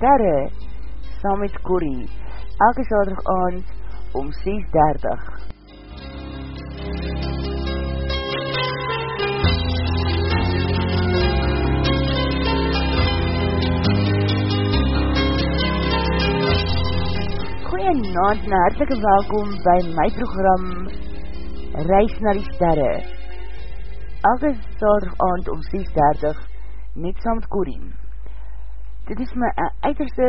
Sterre, saam met Corrie, elke saterdag aand om 6.30. Goeie naand en hartelike welkom by my program Reis na die sterre. Elke saterdag aand om 6.30 net saam met Corrie. Dit is my uiterste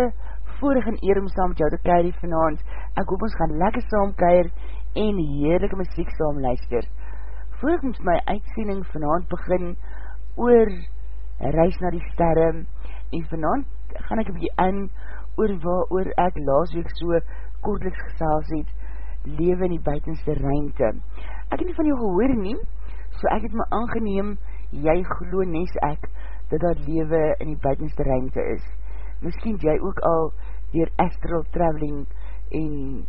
voorig en eer om saam met jou te keir vanavond. Ek hoop ons gaan lekker saam keir en heerlijke muziek saam luister. Voor ek ons my uitsending vanavond begin oor reis na die sterre en vanavond gaan ek een beetje in oor waar oor ek laas week so kortliks gesels het lewe in die buitenste ruimte. Ek het nie van jou gehoor nie, so ek het my aangeneem, jy glo nes ek, dat dat lewe in die buitenste ruimte is. Misschien jy ook al dier astral traveling en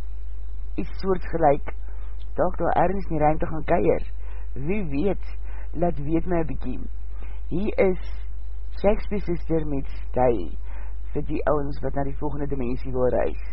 iets soorts gelijk, dat daar ergens in die ruimte gaan keier. Wie weet, laat weet my bykie. Hier is Shakespeare sister met Stay, vir die ouwens wat na die volgende dimensie wil reis.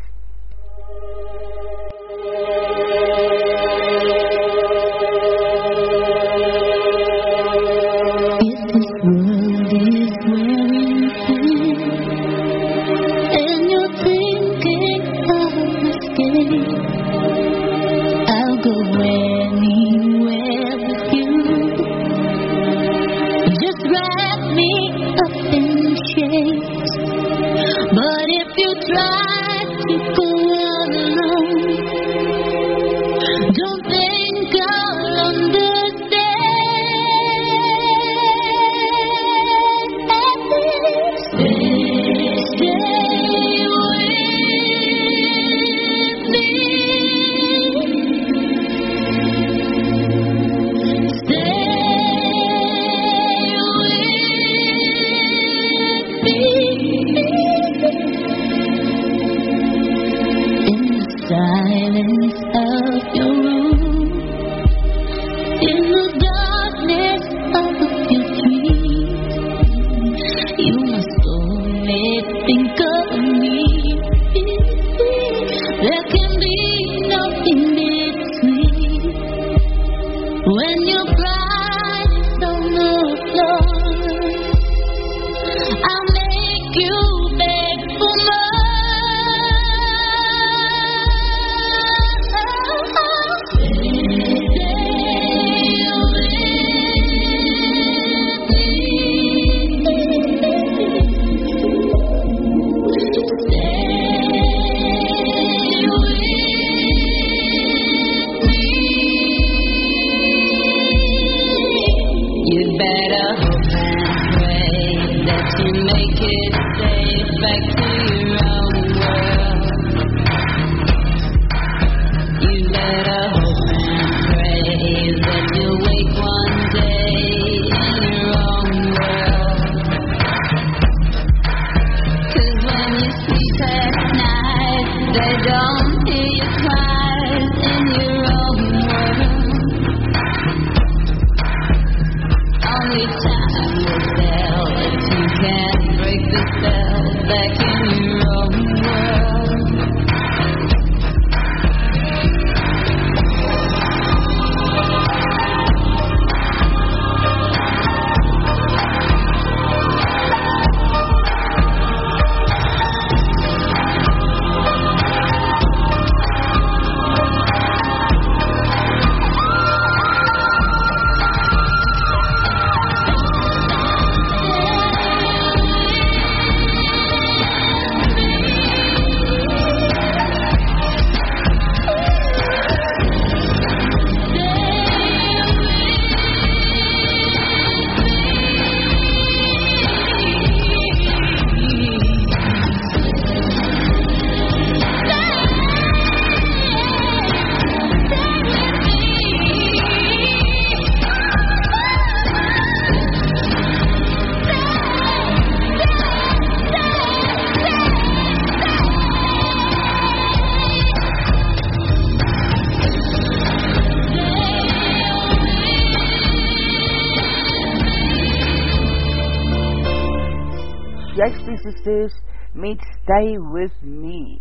Sisters met Stay With Me.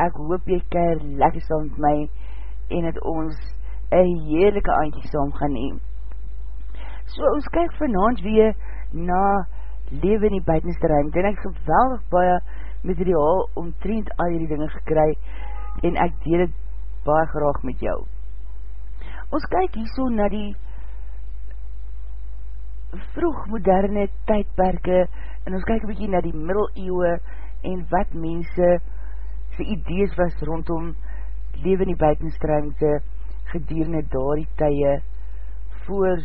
Ek hoop jy keir lekker saam met my en het ons een heerlijke aantje saam gaan neem. So, ons kyk vanavond weer na leven in die buitenste ruimte en ek geweldig baie materiaal omtrend al die dinge gekry en ek deel het baie graag met jou. Ons kyk hier so na die vroeg moderne tydperke en ons kyk een bykie na die middeleeuwe en wat mense sy idees was rondom leven in die buitenstruimte gedurende daar die tye voor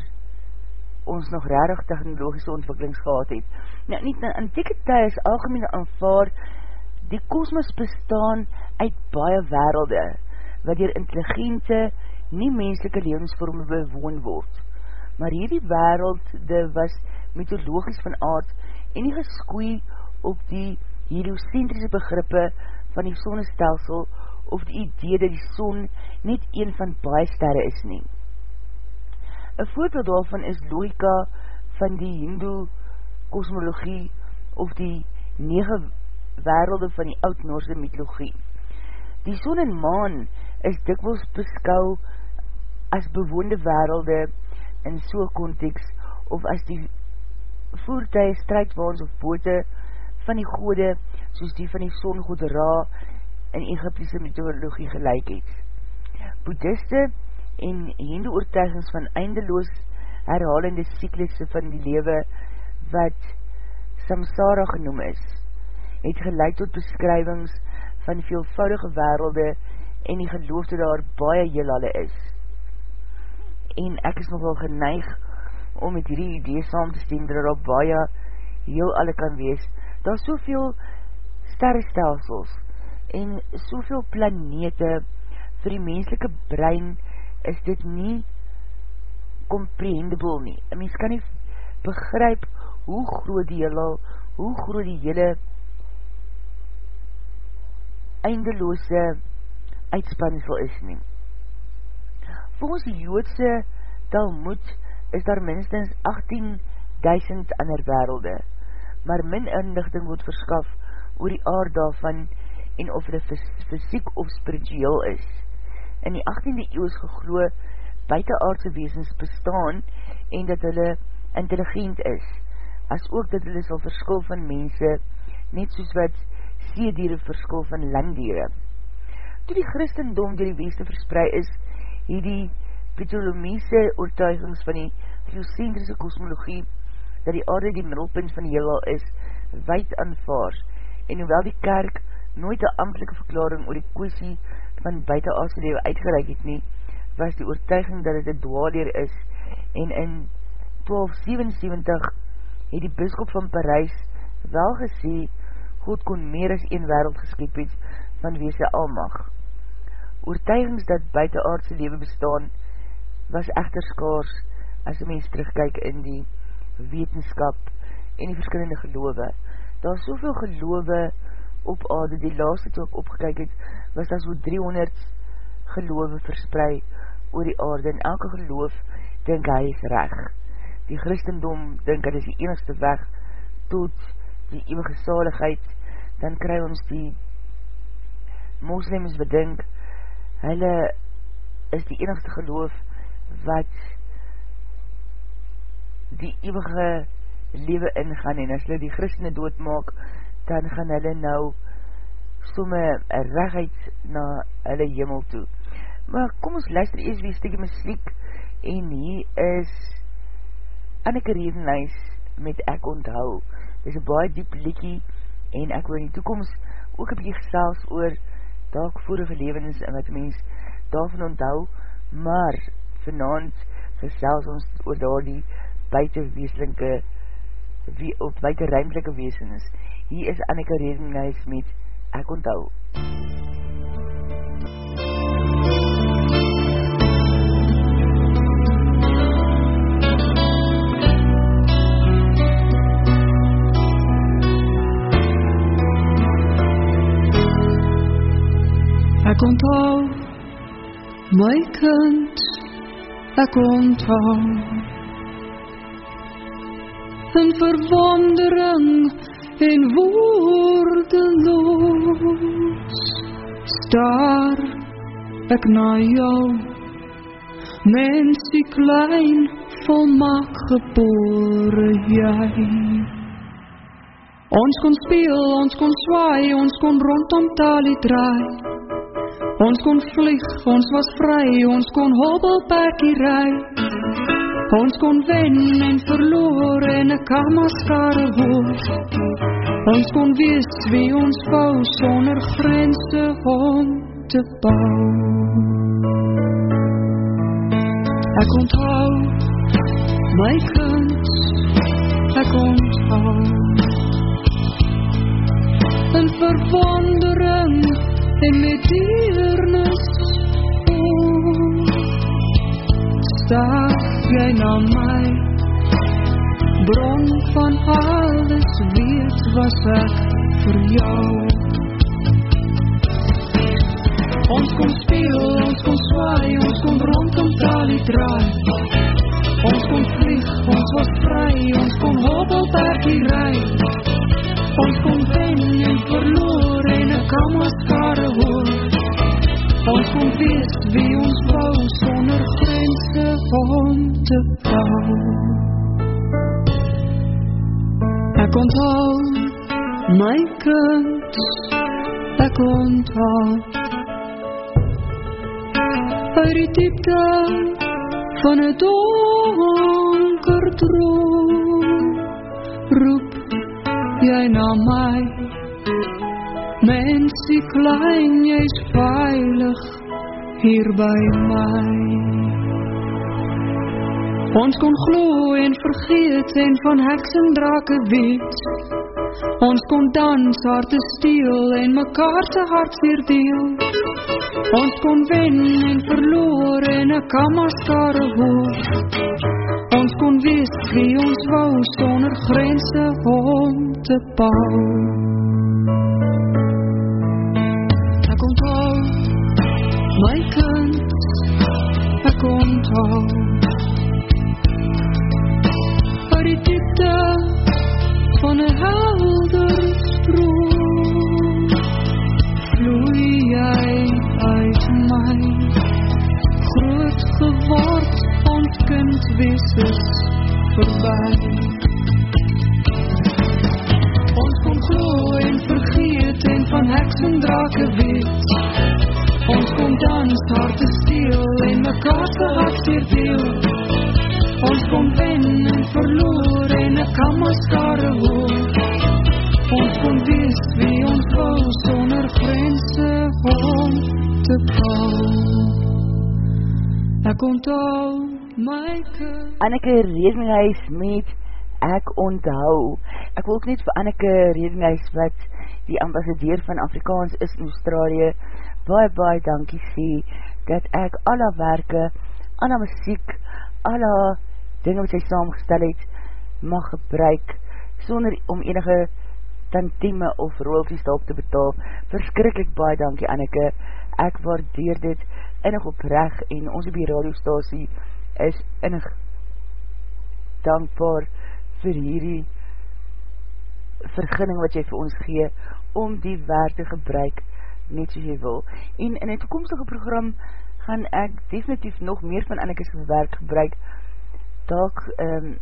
ons nog rarig technologische ontwikkelings gehad het. Nou, nie in antieke tye is algemeen aanvaard die kosmos bestaan uit baie werelde wat dier intelligente, nie menselike levensvorme bewoon word. Maar hierdie werelde was mythologisch van aard en nie geskoei op die heliocentrische begrippe van die sonnestelsel of die idee dat die son net een van baie sterre is nie. Een voorbeeld daarvan is logika van die hindoe kosmologie of die nege werelde van die oud-Noorse mythologie. Die son en maan is dikwels beskou as bewoonde werelde in so'n context of as die voertuig, strijdwaans of boote van die gode soos die van die son god Ra in Egyptiese mythologie gelijk het. Boeddhiste en hende oortuigings van eindeloos herhalende syklisse van die lewe wat samsara genoem is, het gelijk tot beskrywings van veelvoudige werelde en die geloofde daar baie heelale is. En ek is nogal geneig om met hierdie idee saam te stem dat daar baie heel alle kan wees, daar soveel sterrestelsels en soveel planete vir die menselike brein is dit nie comprehendable nie. Een mens kan nie begryp hoe groot die hele, hoe groot die hele eindeloose uitspansel is nie. Volgens die joodse Talmud is daar minstens 18.000 ander werelde, maar min inlichting word verskaf oor die aard daarvan en of hulle fysiek of spiritueel is. In die 18e eeuw is gegloe buitenaardse weesens bestaan en dat hulle intelligent is, as ook dat hulle sal verskil van mense, net soos wat seediere verskil van landdiere. Toe die Christendom door die weeste verspreid is, het die Ptolemiese oortuigings van die geocentrische kosmologie, dat die aarde die middelpunt van die heelal is, wijd aanvaar, en hoewel die kerk nooit een amtelike verklaring oor die kwestie van buitenaardse lewe uitgereik het nie, was die oortuiging dat het een dwaalleer is, en in 1277 het die biskop van Parijs wel gesê, God kon meer as een wereld geskip het van wees sy almag. Oortuigings dat buitenaardse lewe bestaan, was echter skaars as die mens terugkyk in die wetenskap en die verskillende geloofe. Daar is soveel geloofe op aarde, die laatste toe ek opgekyk het, was daar so 300 geloofe verspreid oor die aarde, en elke geloof denk hy is reg. Die Christendom denk hy is die enigste weg tot die eeuwige saligheid, dan kry ons die moslims bedink, hulle is die enigste geloof wat die eeuwige lewe ingaan, en as hulle die christene doodmaak, dan gaan hulle nou somme regheid na hulle hemel toe. Maar kom ons luister eers wie stikkie muziek, en hier is Anneke Redenlijs met Ek Onthou is een baie diep likkie en ek wil in die toekomst ook een beetje gesels oor daak vorige levens en wat mens daarvan onthou, maar vanavond gesels ons oor daar die buiten weeslinke of buiten ruimtelike weesens. Hier is Anneke Redenhuis met Ek Onthou. Ek onthou my kind onthou in verwondering en woordeloos staar ek na jou mensie klein volmaak gebore jy ons kon speel, ons kon swaai ons kon rondom talie draai ons kon vlieg, ons was vry ons kon hobbelpekkie rai Ons kon wen en verloor en ek kan maskare hoor. Ons kon wees wie ons wou sonder grense om te bou. Ek onthou my kind, ek onthou in verwondering en met diernis Staag jy na my Bron van alles weet was ek vir jou Ons kon speel, ons kon swaai, ons kon rondom talie draai Ons kon vlieg, ons was vry, ons kon hobbelbergie rij Ons kon wen en verloor en ek kan maskare hoor Ons kon wees wie ons wou sonder grense om te bou. Ek onthou my kind, ek onthou uit die diepte van het donker droom roep jy na my Mensie klein, jy is veilig hier by my. Ons kon glo en vergeet en van heks en drake weet. Ons kon dans, harte steel en mekaar se hart deel. Ons kon wen en verloor en ek kan maskare hoor. Ons kon wees wie ons wou sonder grense om te bou. my kind, ek onthou Uit die diepte van een helder stroom Vloei jy uit my Groot geword, wees is voorbij Ons kon glo vergeet van heks en drake weet Ons kon dans, harte steel en mekaar se hart weer deel. Ons kon wen en en ek kan maskare. Ons kon wees wie ons wou sonder grense om te onthou my kind. Anneke Redinghuis met Ek onthou. Ek wil ook net vir Anneke Redinghuis wat die ambassadeur van Afrikaans is in Australië baie baie dankie sê, dat ek alle werke, alle muziek, alle dinge wat sy saamgestel het, mag gebruik, sonder om enige tantieme of royalties daarop te betaal. Verskrikkelijk baie dankie Anneke, ek waardeer dit innig oprecht en ons op die radiostasie is innig dankbaar vir hierdie vergunning wat jy vir ons gee om die werk te gebruik net soos jy wil. En in die toekomstige program gaan ek definitief nog meer van Anneke's werk gebruik. Dalk, um,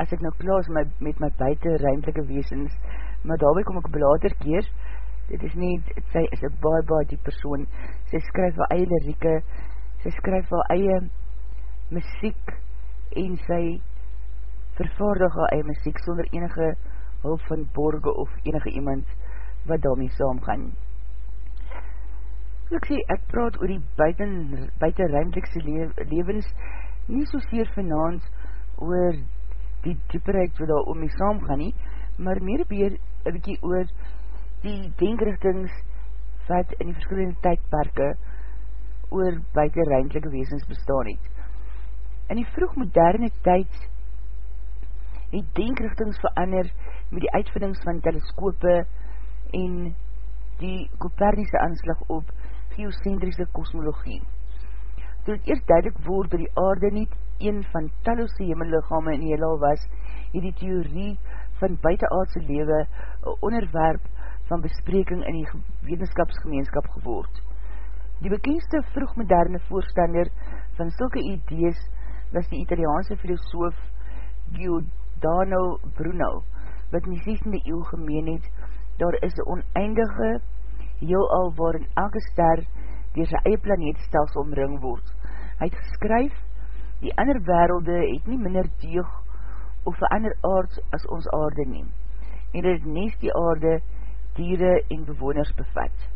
as ek nou klaar is met, met my buiten ruimtelike weesens, maar daarby kom ek belater keer, dit is nie, sy is een baie baie die persoon, sy skryf wel eie lirieke, sy skryf wel eie muziek, en sy vervaardig al eie muziek, sonder enige hulp van borge of enige iemand, wat daarmee saamgaan. Ek sê, ek praat oor die buiten, buiten ruimtelikse levens, nie so seer vanavond oor die dieperheid wat daar om mee saamgaan nie, maar meer beer een bykie oor die denkrichtings wat in die verskillende tydperke oor buiten ruimtelike weesens bestaan het. In die vroeg moderne tyd het denkrichtings verander met die uitvindings van teleskope, en die Kopernise aanslag op geocentrische kosmologie. Toen het eerst duidelik woord dat die aarde niet een van talloze hemellichame in die heelal was, het die theorie van buitenaardse lewe een onderwerp van bespreking in die wetenskapsgemeenskap geword. Die bekendste vroegmoderne voorstander van sulke idees was die Italiaanse filosoof Giordano Bruno, wat in die 16e eeuw gemeen het, daar is een oneindige heel al waarin elke ster door sy eie planeetstelsel omring word. Hy het geskryf, die ander werelde het nie minder deeg of een ander aard as ons aarde neem, en dit nees die aarde dieren en bewoners bevat.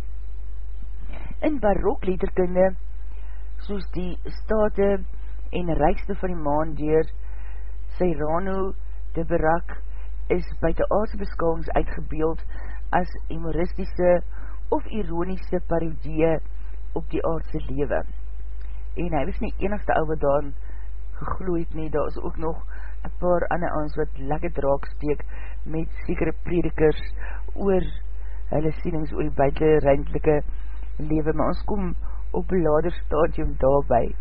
In barok letterkunde, soos die state en rijkste van die maan deur, Cyrano de Barak is buiten aardse beskouwings uitgebeeld as humoristische of ironische parodie op die aardse lewe. En hy was nie enigste ouwe daar gegloeid nie, daar is ook nog een paar ander ons wat lekker draak steek met sekere predikers oor hulle sienings oor die buiten ruimtelike lewe, maar ons kom op een lader stadium daarby.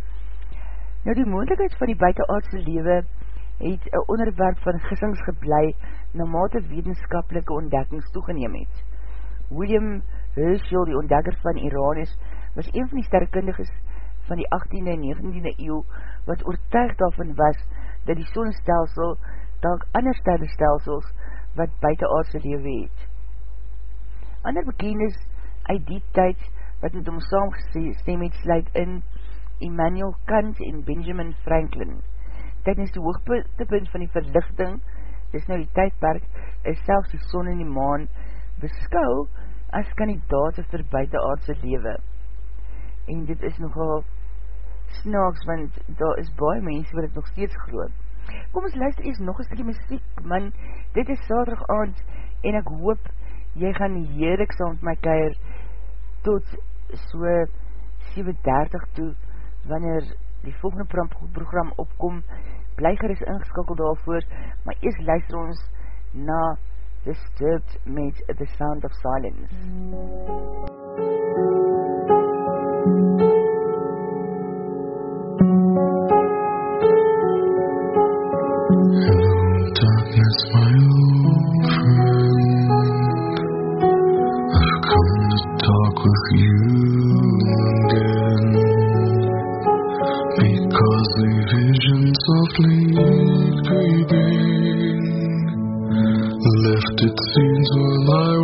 Nou die moendlikheid van die buitenaardse lewe het een onderwerp van gissings geblei na mate wetenskapelike ontdekkings toegeneem het. William Herschel, die ontdekker van Iranus, was een van die sterrekundiges van die 18e en 19e eeuw, wat oortuig daarvan was, dat die sonnestelsel dalk ander sterrestelsels wat buiten aardse lewe het. Ander bekendis uit die tyd, wat met hom saamgestem het, sluit in Immanuel Kant en Benjamin Franklin. Tijdens die hoogtepunt van die verlichting, dis nou die tydperk, is selfs die son en die maan beskou as kandidaat vir buitenaardse lewe. En dit is nogal snaaks, want daar is baie mense wat het nog steeds geloof. Kom ons luister eers nog een stukje muziek, man, dit is saterdag aand, en ek hoop, jy gaan heerlik saam met my keir, tot so 7.30 toe, wanneer die volgende program opkom, bly geris ingeskakeld daarvoor, maar eers luister ons na Disturbed met The Sound of Silence. Come to talk with you scenes the lie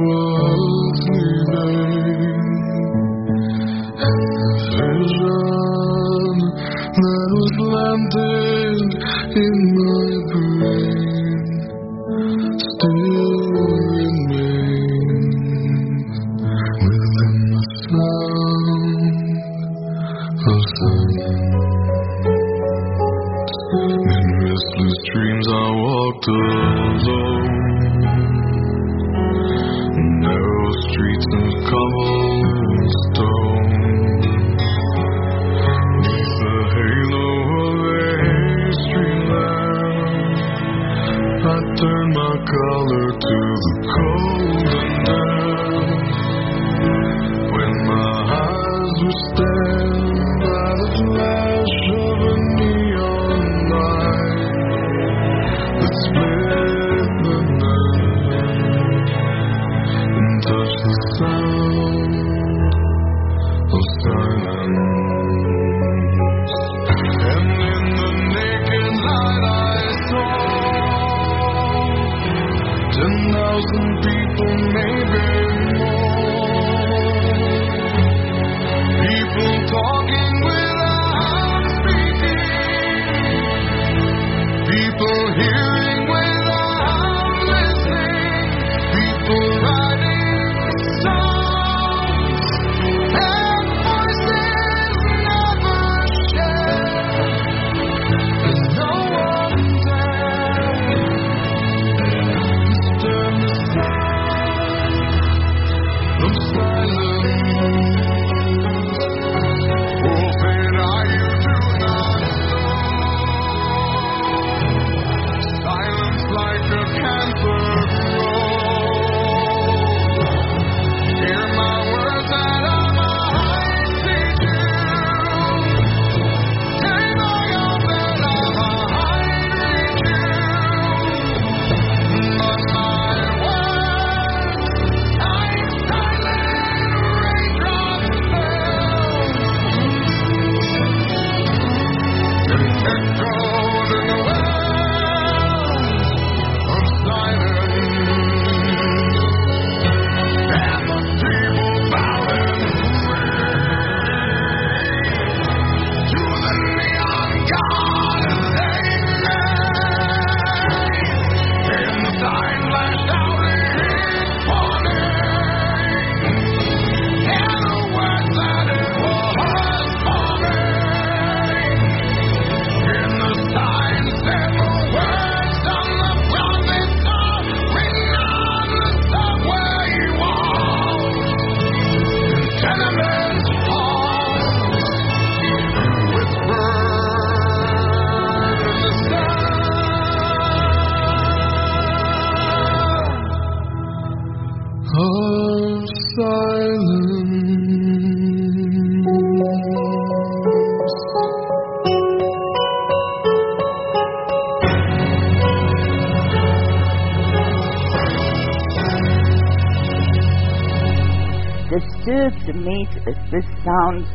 Disturbed met The Sounds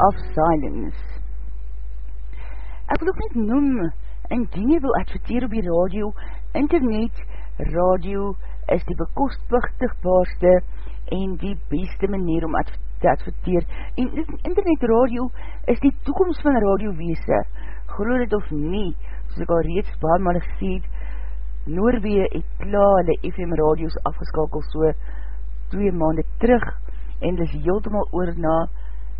of Silence. Ek wil ook net noem, indien jy wil adverteer op die radio, internet, radio is die bekostpigtigbaarste en die beste manier om te adverteer. En internet radio is die toekomst van radiowese. Geloof het of nie, soos ek al reeds paar maal gesê, Noorwee het klaar hulle FM radios afgeskakel so twee maande terug en is heeltemaal oor na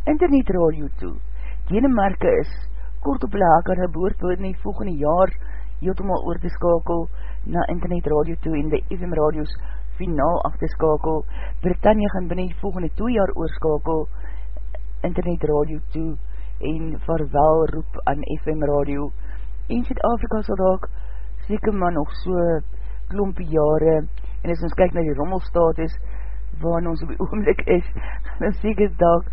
internet radio toe. Denemarke is kort op hulle hak aan hulle boord in die volgende jaar heeltemaal oor te skakel na internet radio toe en die FM radios finaal af te skakel. Britannia gaan binnen die volgende 2 jaar oorskakel internet radio toe en vaarwel roep aan FM radio. En Zuid-Afrika sal daak seker maar nog so klompie jare en as ons kyk na die rommelstatus waar ons op die oomlik is, dan seker dag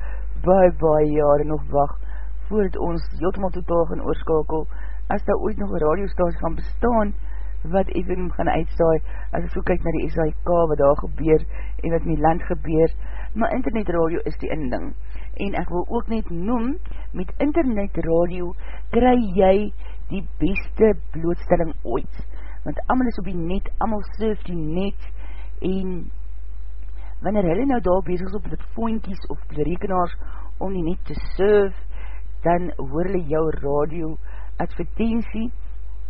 baie, baie jare nog wacht, voordat ons heeltemal totaal gaan oorskakel, as daar ooit nog een radiostasie gaan bestaan, wat even gaan uitstaai, as ek so kyk na die SIK, wat daar gebeur, en wat in die land gebeur, maar internetradio is die inding, en ek wil ook net noem, met internetradio, kry jy die beste blootstelling ooit, want amal is op die net, amal surf die net, en wanneer hulle nou daar bezig is op die foonkies of die rekenaars om die net te surf, dan hoor hulle jou radio advertentie,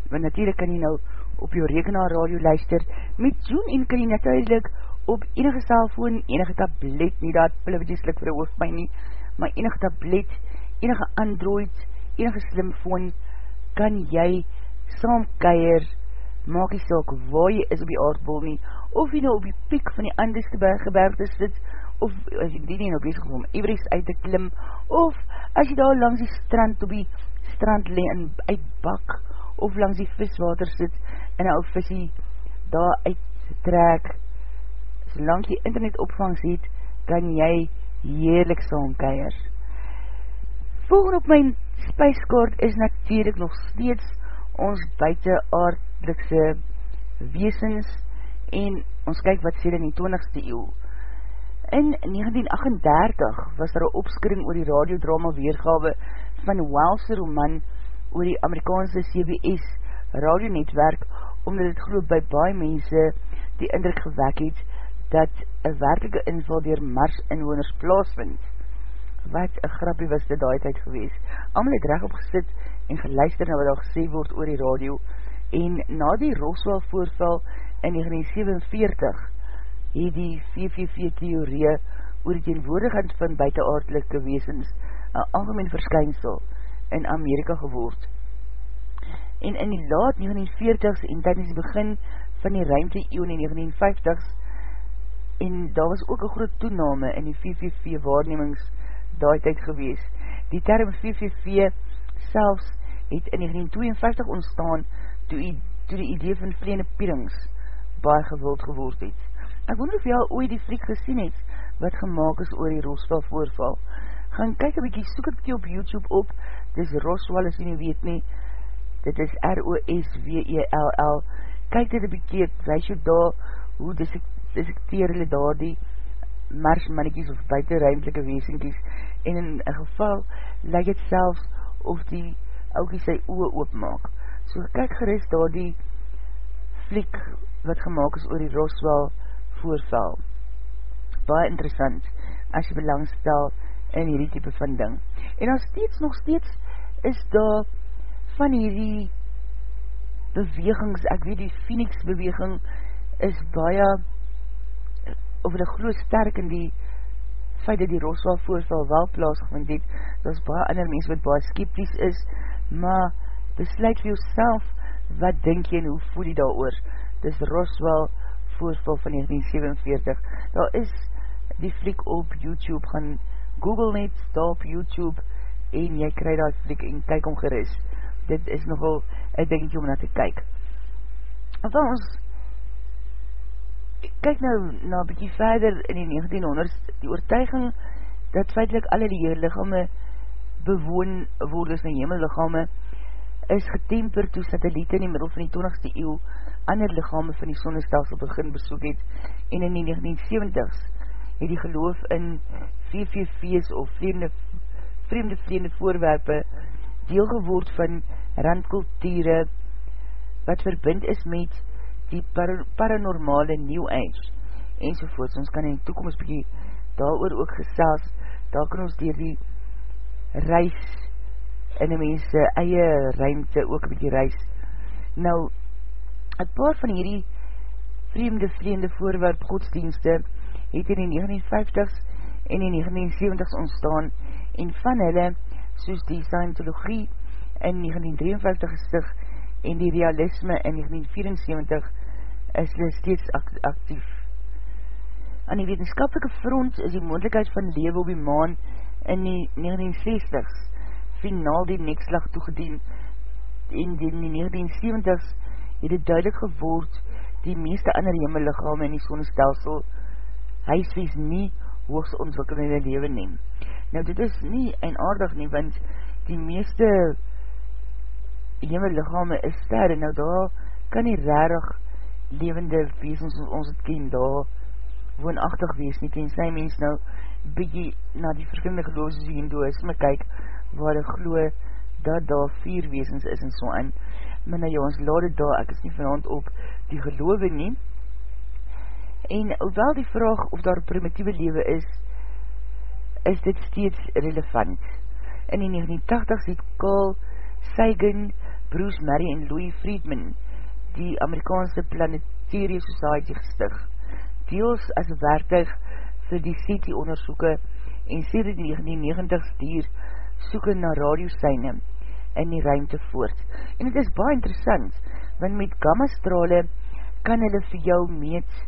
want natuurlijk kan jy nou op jou rekenaar radio luister, met Zoom en kan jy natuurlijk op enige cellfoon, enige tablet, nie dat pillewetjeslik vir die hoofdpijn nie, maar enige tablet, enige Android, enige slimfoon, kan jy saamkeier, maak jy saak waar jy is op die aardbol nie, of jy nou op die piek van die anderste gebergte sit, of as jy die nie nou bezig om everest uit te klim, of as jy daar langs die strand op die strand le en uitbak, of langs die viswater sit, en ou visie daar uittrek, solang jy internet opvang ziet, kan jy heerlik saamkeier. Volgende op my spijskaart is natuurlijk nog steeds ons buiten aardlikse weesens, en ons kyk wat sê in die 20ste eeuw. In 1938 was daar een opskring oor die radiodrama weergawe van Welse roman oor die Amerikaanse CBS radionetwerk, omdat het geloof by baie mense die indruk gewek het, dat een werkelike inval dier Mars inwoners plaasvind. Wat een grappie was dit daai tyd gewees. Amal het recht opgesit en geluister na wat al gesê word oor die radio, en na die Roswell voorval in 1947 het die VVV-theorie oor die teenwoordigheid van buitenaardelike weesens een algemeen verskynsel in Amerika geword. En in die laat 1940s en tijdens die begin van die ruimte eeuw in 1950s en daar was ook een groot toename in die VVV waarnemings daai tyd gewees. Die term VVV selfs het in 1952 ontstaan toe, toe die idee van vreemde pierings baie gewild geword het. Ek wonder of jy al ooit die fliek gesien het, wat gemaakt is oor die Roswell voorval. Gaan kyk een bykie, soek het bykie op YouTube op, dis Roswell as jy nie weet nie, dit is R-O-S-W-E-L-L, kyk dit een bykie, wees jy daar, hoe disekteer hulle daar die marsmannekies of buitenruimtelike weesinkies, en in een geval, lyk het selfs of die oukie sy oe oopmaak. So kyk gerust daar die fliek wat gemaakt is oor die Roswell voorval. Baie interessant, as jy belangstel in hierdie type van ding. En dan steeds, nog steeds, is daar van hierdie bewegings, ek weet die Phoenix beweging is baie, of hulle geloof sterk in die feit dat die Roswell voorstel wel plaasgevind het, dat is baie ander mens wat baie skepties is, maar besluit vir jouself, wat denk jy en hoe voel jy daar oor? Dis Roswell voorstel van 1947. Daar is die fliek op YouTube, gaan Google net, sta op YouTube, en jy krij daar fliek en kyk om geris. Dit is nogal een dingetje om na te kyk. Want ons kyk nou na bykie verder in die 1900s, die oortuiging dat feitlik alle die lichame bewoon word as die hemellichame is getemper toe satelliete in die middel van die 20ste eeuw ander lichame van die sonnestelsel begin besoek het en in die 1970s het die geloof in VVV's of vreemde vreemde vreemde voorwerpe deelgeword van randkulture wat verbind is met die par paranormale new age en sovoorts. Ons kan in die toekomst bykie daar oor ook gesels, daar kan ons dier die reis in die mense eie ruimte ook bykie reis. Nou, een paar van hierdie vreemde vreemde voorwerp godsdienste het in die 1950s en die 1970s ontstaan en van hulle, soos die Scientologie in 1953 gestig en die realisme in 1974 is hulle steeds actief. Aan die wetenskapelike front is die moendlikheid van lewe op die maan in die 1960s finaal die nekslag toegedien en in die 1970s het het duidelik geword die meeste ander hemellichame in die sonnestelsel huiswees nie hoogst ontwikkelende lewe neem. Nou dit is nie een aardig nie, want die meeste hemellichame is sterre, nou daar kan nie rarig levende weesens ons het ken daar woonachtig wees nie, ken sy mens nou bykie na die verskillende geloofses die hindoeisme kyk, waar hy glo dat daar vier weesens is en so aan, maar nou ja, ons laat het daar, ek is nie vanavond op die geloof nie, en hoewel die vraag of daar primitieve lewe is, is dit steeds relevant. In die 1980s het Carl Sagan, Bruce Murray en Louis Friedman die Amerikaanse Planetary Society gestig, deels as werktuig vir die SETI onderzoeken en sê die 1990s dier soeken na radiosyne in die ruimte voort. En het is baie interessant, want met gammastrale kan hulle vir jou meet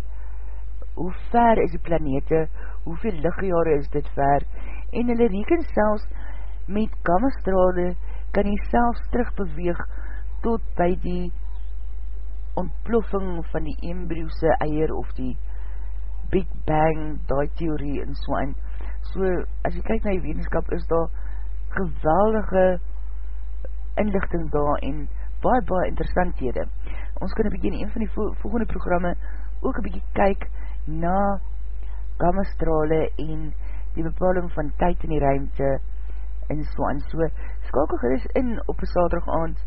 hoe ver is die planete, hoeveel lichtjare is dit ver, en hulle reken selfs met gammastrale kan jy selfs terugbeweeg tot by die ontploffing van die embryose eier of die Big Bang, die theorie en so en so, as jy kyk na die wetenskap, is daar geweldige inlichting daar en baie, baie interessanthede. Ons kan een bykie in een van die volgende programme ook een bykie kyk na gammastrale en die bepaling van tyd in die ruimte en so en so. Skakel gerust in op een saterdag aand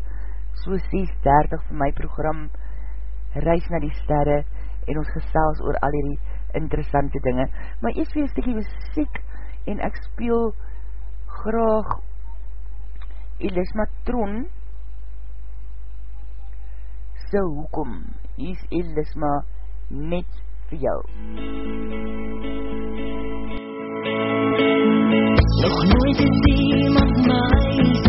so 6.30 van my program Reis na die Sterre en ons gesels oor al die interessante dinge. Maar eers weer stikkie muziek en ek speel graag Elisma Tron so hoekom? Hier is Elisma net vir jou. Nog nooit is iemand my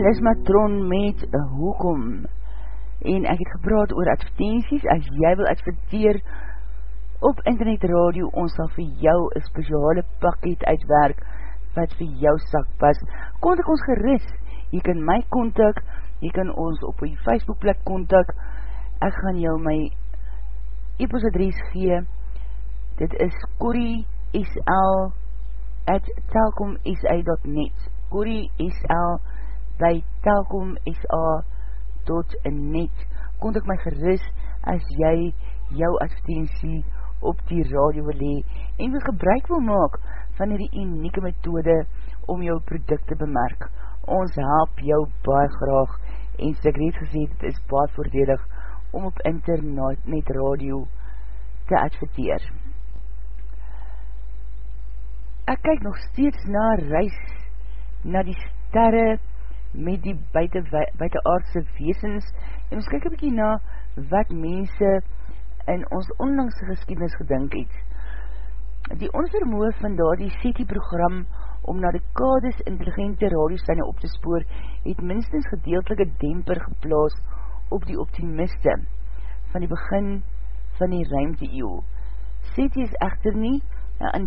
Elis Matron met een hoekom? En ek het gepraat oor advertenties, as jy wil adverteer op internet radio, ons sal vir jou een speciale pakket uitwerk wat vir jou sak pas. Kontak ons geris, jy kan my kontak, jy kan ons op die Facebookplek kontak, ek gaan jou my e-post adres gee, dit is corriesl at telkomsa.net corriesl by telkomsa.net kontak my geris as jy jou advertentie op die radio wil hee en wil gebruik wil maak van die unieke methode om jou product te bemerk. Ons help jou baie graag en soos ek reeds gesê, het is baie voordelig om op internet radio te adverteer. Ek kyk nog steeds na reis na die sterre met die buiten, buitenaardse weesens en ons kyk een bykie na wat mense in ons onlangse geskiednis gedink het. Die onvermoe van daar die SETI program om na die kades intelligente radiostyne op te spoor het minstens gedeeltelike demper geplaas op die optimiste van die begin van die ruimte eeuw. SETI is echter nie aan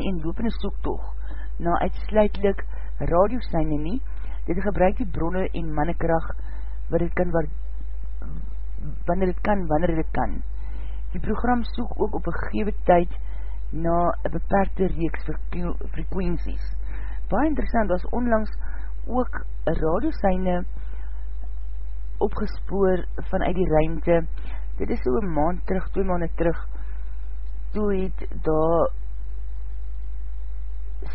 een lopende soektoog na uitsluitlik radiostyne nie, dit gebruik die bronne en mannekracht wat dit kan waar, wanneer dit kan, wanneer dit kan. Die program soek ook op een gegewe tyd na een beperkte reeks frekwensies. Baie interessant, was onlangs ook radiosyne opgespoor vanuit die ruimte. Dit is so een maand terug, twee maanden terug, toe het daar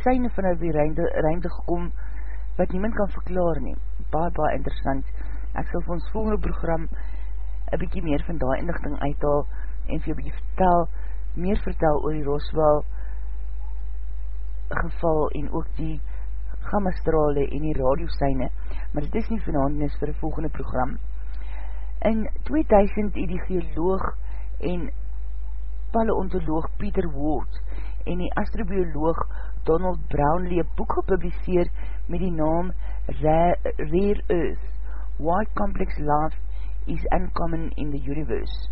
syne vanuit die ruimte, ruimte gekom wat niemand kan verklaar nie. Baie, baie interessant. Ek sal vir ons volgende program een bykie meer van die inlichting uithaal en vir jou bykie vertel, meer vertel oor die Roswell geval en ook die gammastrale en die radiosyne, maar dit is nie vanavond vir die volgende program. In 2000 het die geoloog en paleontoloog Peter Ward en die astrobioloog Donald Brownlee een boek gepubliseer met die naam Rare Earth, Why Complex Life is Uncommon in the Universe.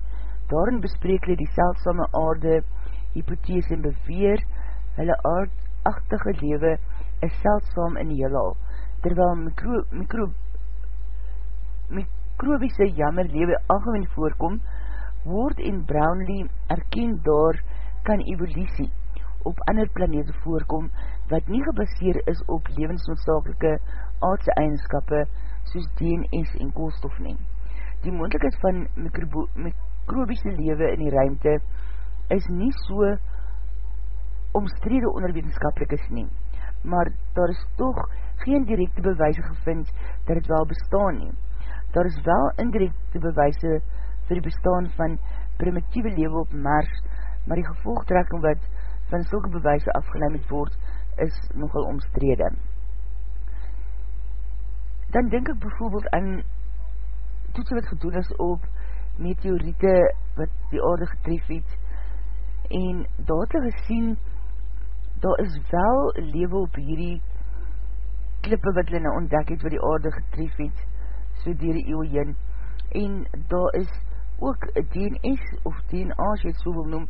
Daarin bespreek hulle die seldsame aarde hypothese en beweer hulle aardachtige lewe is seldsam in die heelal, terwyl mikro, mikro, mikrobiese jammer lewe algemeen voorkom, Ward en Brownlee erken daar kan evolutie op ander planete voorkom wat nie gebaseer is op levensnoodzakelike aardse eigenskappe soos DNS en koolstof neem. Die moendlikheid van mikrobiese lewe in die ruimte is nie so omstrede onder wetenskapelikes neem, maar daar is toch geen directe bewijse gevind dat het wel bestaan neem. Daar is wel indirecte bewijse vir die bestaan van primitieve lewe op Mars, maar die gevolgtrekking wat van sulke bewijse afgeleid word, is nogal omstrede. Dan denk ek bijvoorbeeld aan toetsen wat gedoen is op meteoriete wat die aarde getref het, en daar het gesien, daar is wel lewe op hierdie klippe wat hulle nou ontdek het wat die aarde getref het, so dier die eeuw heen, en daar is ook DNS of DNA, as jy het so wil noem,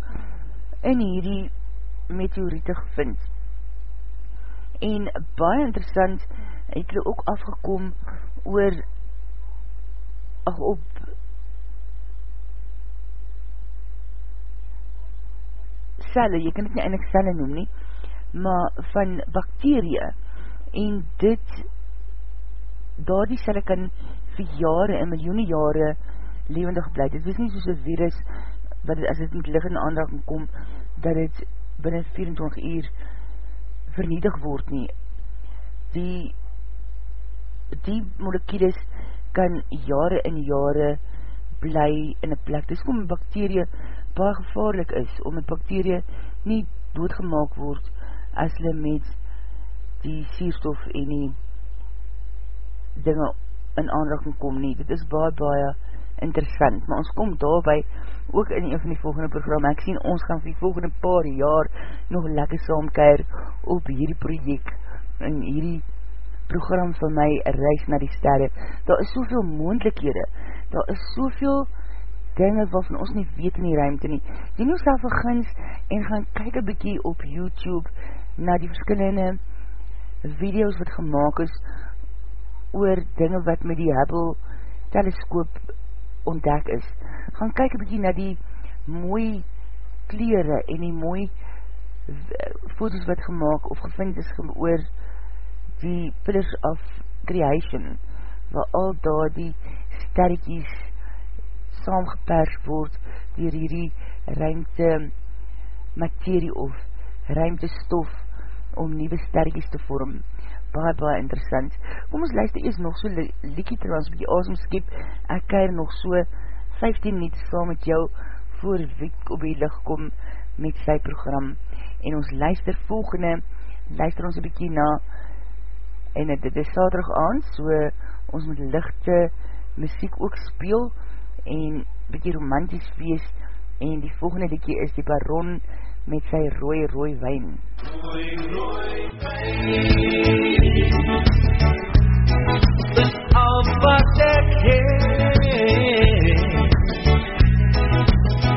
in hierdie meteoriete gevind. En baie interessant, het hulle ook afgekom oor ach op celle, jy kan dit nie eindelijk celle noem nie, maar van bakterie, en dit, daar die celle kan vir jare en miljoene jare levendig bly. Dit is nie soos een virus, wat het, as het met licht in aanraking kom, dat het binnen 24 uur vernietig word nie. Die, die molekules kan jare en jare bly in een plek. Dis kom een bakterie baie gevaarlik is, om een bakterie nie doodgemaak word as hulle met die sierstof en die dinge in aanraking kom nie. Dit is baie, baie interessant. Maar ons kom daarby ook in een van die volgende programma. Ek sien ons gaan vir die volgende paar jaar nog lekker saamkeer op hierdie project en hierdie program van my reis na die sterre. Daar is soveel moendlikhede. Daar is soveel dinge waarvan ons nie weet in die ruimte nie. Doen jou self een gins en gaan kyk een bykie op YouTube na die verskillende video's wat gemaakt is oor dinge wat met die Hubble teleskoop ontdek is. Gaan kyk bykie na die mooi kleren en die mooi foto's wat gemaakt of gevind is oor die Pillars of Creation waar al daar die sterretjies saamgepers word dier hierdie ruimte materie of ruimte stof om nieuwe sterkies te vorm. Baie, baie interessant. Kom ons luister eers nog so liekie trouwens, bykie awesome skip, ek keir nog so 15 niet saam met jou voor Wiek op die licht kom met sy program. En ons luister volgende, luister ons een bykie na en dit is saterig aan, so ons moet lichte muziek ook speel, en bykie romantisch wees. En die volgende liekie is die baron met sy rooi rooi wijn. Rooi rooi wijn. Is al wat ek het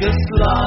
This light.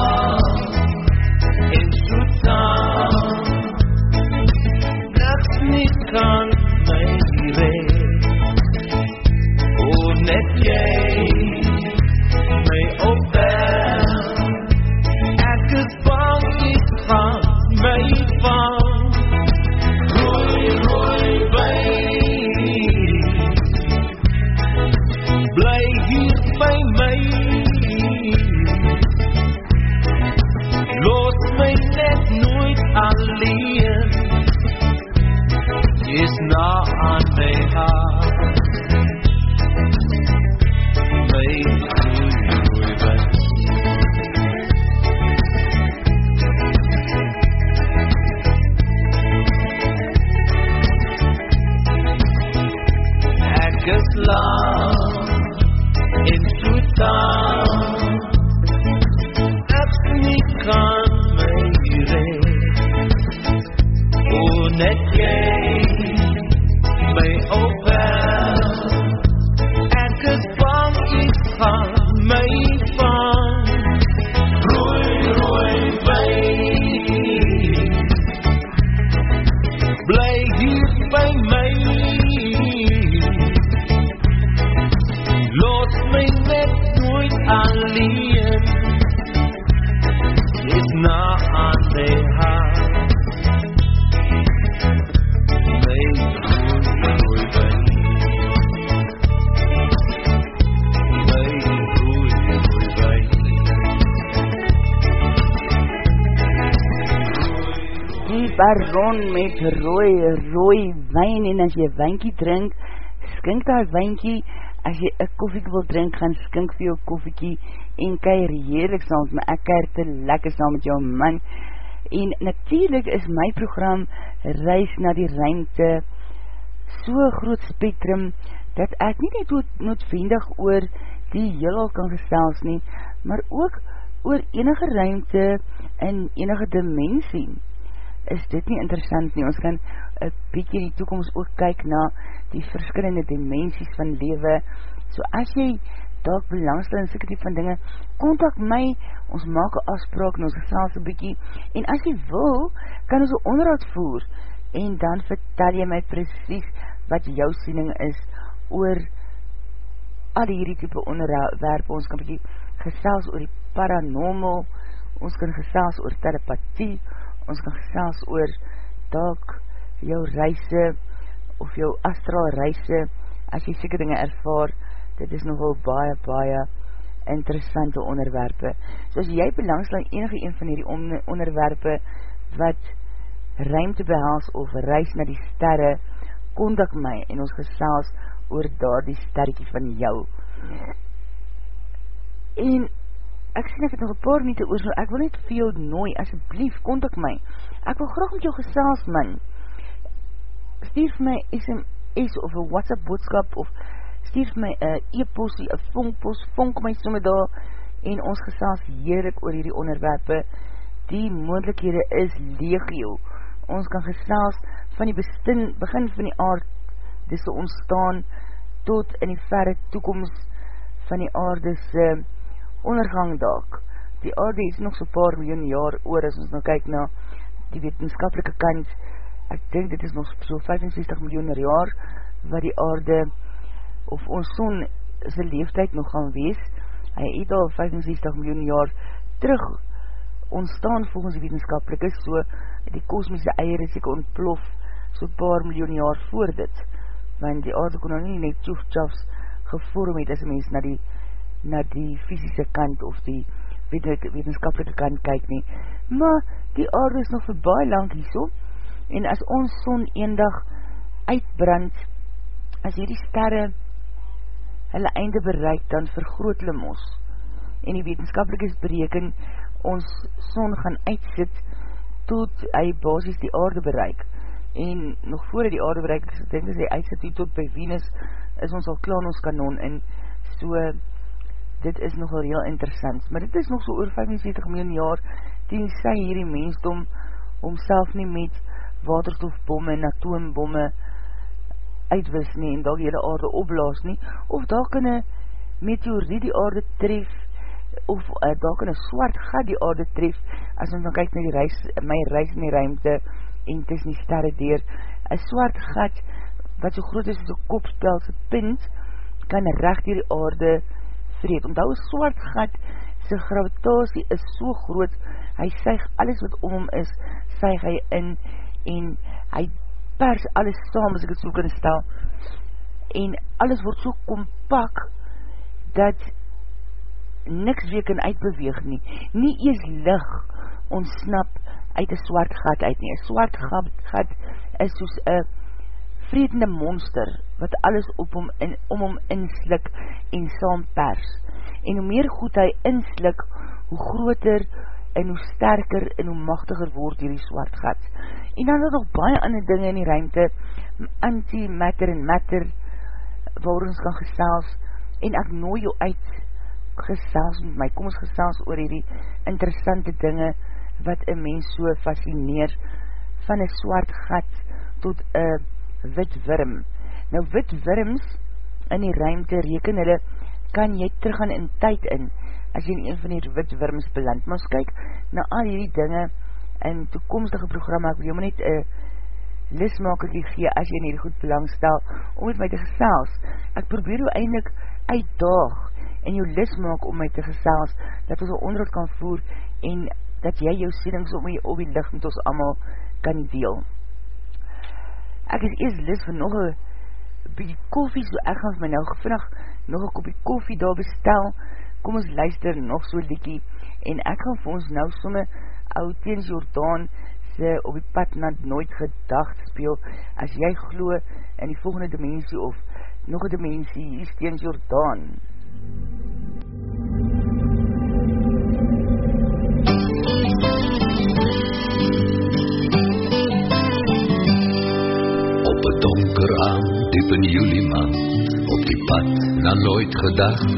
Baron met rooi, rooi wijn en as jy wijnkie drink, skink daar wijnkie, as jy een koffiekie wil drink, gaan skink vir jou koffiekie en keir heerlik saam met my, ek keir te lekker saam met jou man, En natuurlijk is my program Reis na die Ruimte so groot spectrum, dat ek nie net noodwendig oor die heel kan gestels nie, maar ook oor enige ruimte in enige dimensie. Is dit nie interessant nie? Ons kan een bykie die toekomst ook kyk na die verskillende dimensies van lewe. So as jy dalk belangstel in sikker die van dinge, kontak my, ons maak een afspraak en ons gesels een bykie. En as jy wil, kan ons een onderhoud voer en dan vertel jy my precies wat jou siening is oor al hierdie type onderwerp, ons kan bykie gesels oor die paranormal, ons kan gesels oor telepathie, ons kan gesels oor dalk jou reise, of jou astral reise, as jy seker dinge ervaar, dit is nogal baie, baie interessante onderwerpe. So as jy belangslang enige een van hierdie onderwerpe, wat ruimte behels of reis na die sterre, kontak my en ons gesels oor daar die sterretjie van jou. En ek sien ek het nog een paar minuut oor, so ek wil net vir jou nooi, asjeblief, kontak my. Ek wil graag met jou gesels, man. Stuur vir my SMS of een WhatsApp boodskap of stuur vir my e-post, een vonkpost, vonk my somme daar en ons gesels heerlik oor hierdie onderwerpe. Die moendlikhede is legio. Ons kan gesels van die bestin, begin van die aard, dis te ontstaan, tot in die verre toekomst van die aardese ondergang daak. Die aarde is nog so paar miljoen jaar oor, as ons nou kyk na die wetenskapelike kant, ek denk dit is nog so 65 miljoen jaar, wat die aarde, of ons son, sy leeftijd nog gaan wees, hy het al 65 miljoen jaar terug ontstaan volgens die wetenskapelike, so die kosmische eier is ek ontplof, so paar miljoen jaar voor dit, want die aarde kon nou nie net tjoef-tjafs gevorm het as een mens na die, na die fysische kant of die wetenskapelike kant kyk nie. Maar die aarde is nog vir baie lang hierso, en as ons son eendag uitbrand, as hierdie sterre hulle einde bereik, dan vergroot hulle mos. En die wetenskapelike bereken, ons son gaan uitsit, tot hy basis die aarde bereik en nog voor die aarde bereik, ek denk as hy uitsit tot by Venus, is ons al klaar ons kanon, en so, dit is nogal heel interessant, maar dit is nog so oor 75 miljoen jaar, die sy hierdie mensdom, omself nie met waterstofbomme en atoombomme uitwis nie, en die hele aarde opblaas nie, of daar kan een meteorie die aarde tref, of uh, daar kan een swart gat die aarde tref, as ons dan kyk na die reis, my reis in die ruimte, en tussen die sterre deur, een swart gat, wat so groot is as een kopspelse pint, kan recht hier die aarde vreed. Omdat een swart gat, sy gravitasie is so groot, hy syg alles wat om hom is, syg hy in, en hy pers alles saam, as ek het so kan stel, en alles word so kompak, dat niks weer kan uitbeweeg nie, nie ees lig ontsnap uit een swart gat uit nie. Een swart gat, gat is soos een vredende monster, wat alles op hom in, om hom inslik en saam pers. En hoe meer goed hy inslik, hoe groter en hoe sterker en hoe machtiger word hierdie swart gat. En dan is nog baie ander dinge in die ruimte, anti-matter en matter, waar ons kan gesels, en ek nooi jou uit, gesels met my, kom ons gesels oor hierdie interessante dinge, wat een mens so fascineer van een swart gat tot een wit worm. Nou wit worms in die ruimte reken hulle, kan jy teruggaan in tyd in, as jy in een van die wit worms beland. Maar ons kyk na al hierdie dinge in toekomstige programma, ek wil jy maar net een lismakerkie gee, as jy in hierdie goed belangstel, om met my te gesels. Ek probeer jou eindelijk uitdaag en jou lismaak om my te gesels, dat ons een onderhoud kan voer en dat jy jou sienings om jy op die licht met ons allemaal kan deel. Ek is eers lis vir nog een bykie koffie, so ek gaan vir my nou gevinnig nog een kopie koffie daar bestel, kom ons luister nog so liekie, en ek gaan vir ons nou somme ou teens Jordaan sy op die pad na nooit gedacht speel, as jy glo in die volgende dimensie of nog een dimensie, hier is teens Jordaan. Pad na nooit gedacht.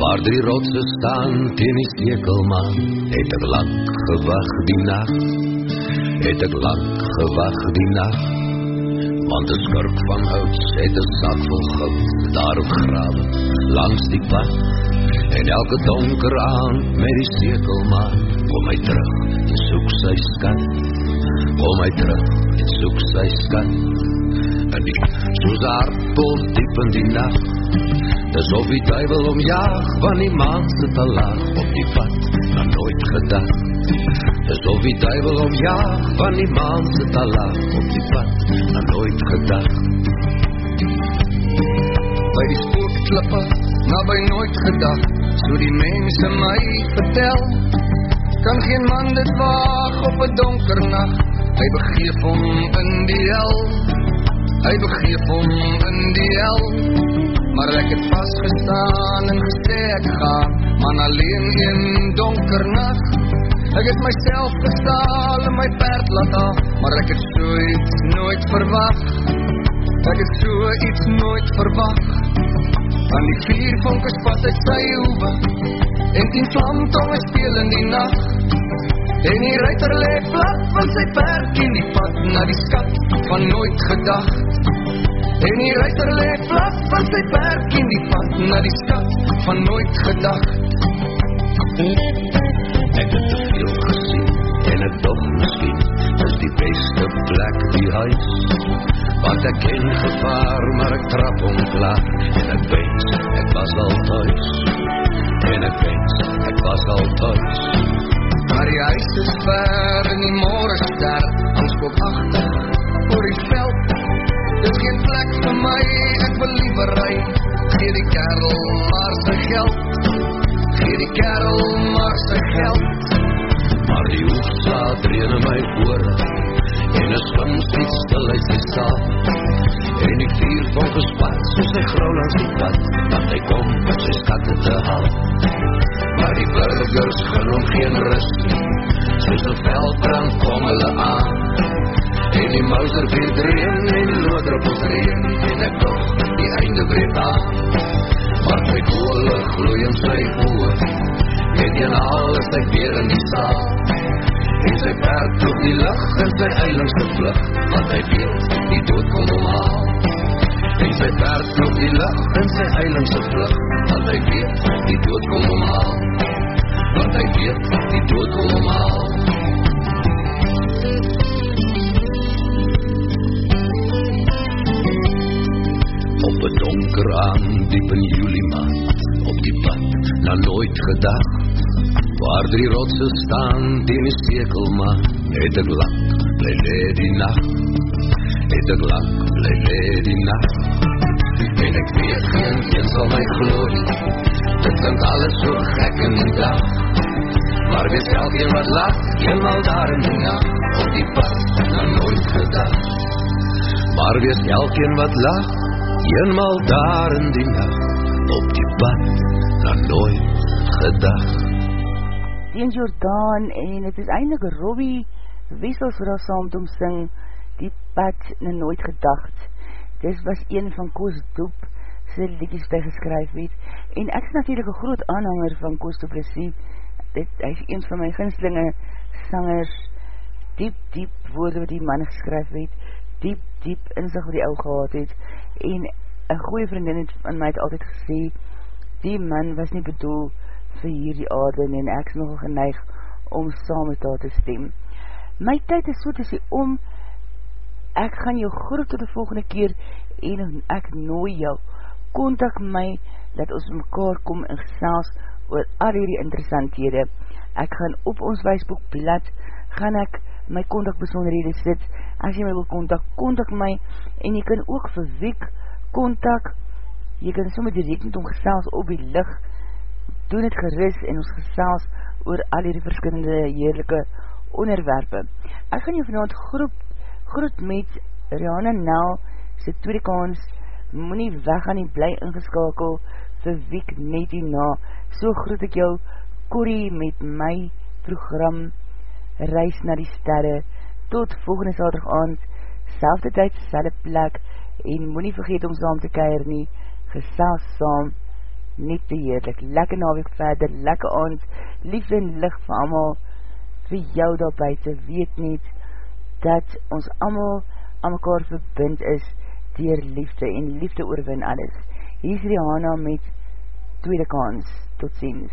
Waar drie rotse staan teen die stekelman Het ek lang gewacht die nacht. Het ek lang gewacht die nacht Want die skurk van houts het een sak vol goud Daarop grawe langs die pad. En elke donker aan met die stekelman Kom my terug en soek sy skat. Kom my terug en soek sy skat En die soos aardpol diep in die nacht. Dis of die duivel omjaag Van die maan sit al laag op die pad Na nooit gedacht Dis of die duivel omjaag Van die maan sit al laag op die pad Na nooit gedacht By die spoortklippe Na by nooit gedacht So die mense my vertel. Kan geen man dit waag op een donker nacht Hy begeef om in die hel Hy begeef om in die hel Maar ek het vastgestaan en gesê ek ga Man alleen in donker nacht Ek het myself gestaal en my perd laat af Maar ek het so iets nooit verwacht Ek het so iets nooit verwacht Aan die vier vonkes pas uit sy hoeve En die vlamtonge speel in die nacht En die ruiter leef plat van sy perk in die pad Na die skat van nooit gedacht. En die ruiter leef plat van sy perk in die pad Na die skat van nooit gedacht. Ek het te veel gesien En ek toch miskien Is die beste plek die huis Want ek ken gevaar Maar ek trap omklaar En ek wens ek was al thuis. En ek wens ek was al thuis kerel maar sy geld. Gee die kerel maar sy geld. Maar die hoogslaat reen in my oor. En een swim steeds stil uit sy saal En die vier van gespat Soos hy grauw langs die pad Want hy kom met sy skatte te haal Maar die burgers gun hom geen rust. Soos die veldbrand kom hulle aan. En die mouser weer dreen En die loodruppels reen En ek toch die einde breed aan En die alles hy weer in die saal. En sy perd op die lucht En sy eilingste vlug Want hy weet die dood kom omhaal En sy perd op die lucht En sy eilingste vlug Want hy weet die dood kom omhaal Want hy weet die dood kom omhaal Op een donker aan diep in juli maand Op die pad na nooit gedacht Waar drie rotse staan die my stekel maar Het ek lang bly le die nacht Het ek lang bly le die nacht En ek weet geen een sal my glooi Dit klink alles so gek in die dag Maar wees elkeen wat lach Eenmaal daar in die nacht Op die pad na nooit gedacht Maar wees elkeen wat lach Eenmaal daar in die nacht Op die pad Deen Jordaan en het is eindelijk Robbie Wessels vir ons saam om sing Die pad na nooit gedacht. Dis was een van Koos Doep sy liedjes by geskryf het. En ek is natuurlijk een groot aanhanger van Koos Doep Ressie dit hy is een van my ginslinge sangers. Diep diep woorde wat die man geskryf het. Diep diep inzicht wat die ou gehad het. En een goeie vriendin het van my het altyd gesê die man was nie bedoel vir hierdie aarde en ek is nogal geneig om saam met haar te stem. My tyd is so te sê om, ek gaan jou groet tot die volgende keer en ek nooi jou, kontak my, dat ons mekaar kom en gesels oor al hierdie interessanthede. Ek gaan op ons wijsboek blad, gaan ek my kontakbesonderhede sit, as jy my wil kontak, kontak my, en jy kan ook vir week kontak, jy kan direct met om gesels op die licht, doen het geris en ons gesels oor al die verskillende heerlijke onderwerpe. Ek gaan jou vanavond groep, groet met Rihanna Nel, sy tweede kans, moet nie weg aan die bly ingeskakel, vir week net hierna. So groet ek jou, Corrie, met my program, Reis na die Sterre, tot volgende saterdag aand, selfde tyd, selfde plek, en moet nie vergeet om saam te keir nie, gesels saam, net te heerlik, lekker naweek verder, lekker aand, lief en licht vir amal, vir jou daar buiten, weet niet, dat ons amal aan mekaar verbind is, dier liefde en liefde oorwin alles. Hier is Rihanna met tweede kans, tot ziens.